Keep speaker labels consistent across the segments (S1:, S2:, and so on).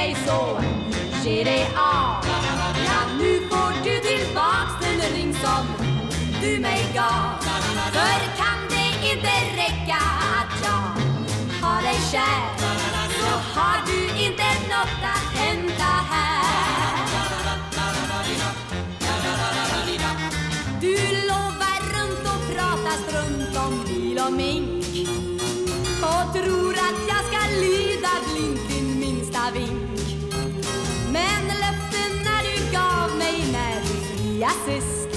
S1: Så. Ge dig av. Ja, nu får du tillbaks den ring som du mig gav. För kan det inte räcka att jag har dig kär Så har du inte något att hämta här. Du lovar runt och pratar strunt om bil och mink och tror att jag ska lyda blint vink. Men löftena du gav mig när du fria sist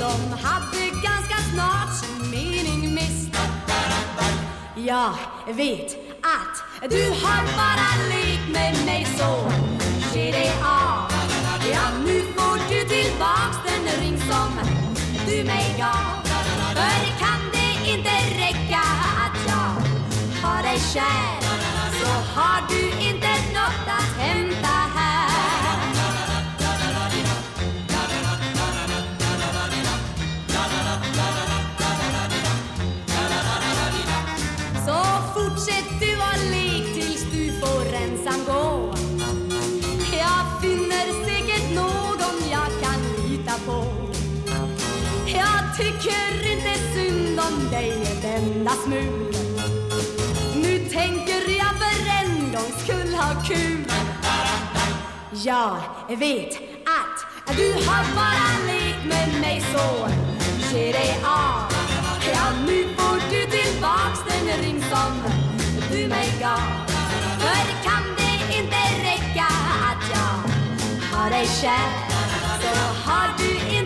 S1: De hade ganska snart sin mening mist. Jag vet att du har bara lekt med mig så Ge dig av. Ja, nu får du tillbaks den ring som du mig gav. För kan det inte räcka att jag har dig kär Så har du på. Jag tycker inte synd om dig ett enda smul. Nu tänker jag för en gångs skull ha kul. Jag vet att du har bara lekt med mig så. Ge dig av. Ja, nu får du tillbaks den ring som du mig gav. För kan det inte räcka att jag har dig kär? that are hard to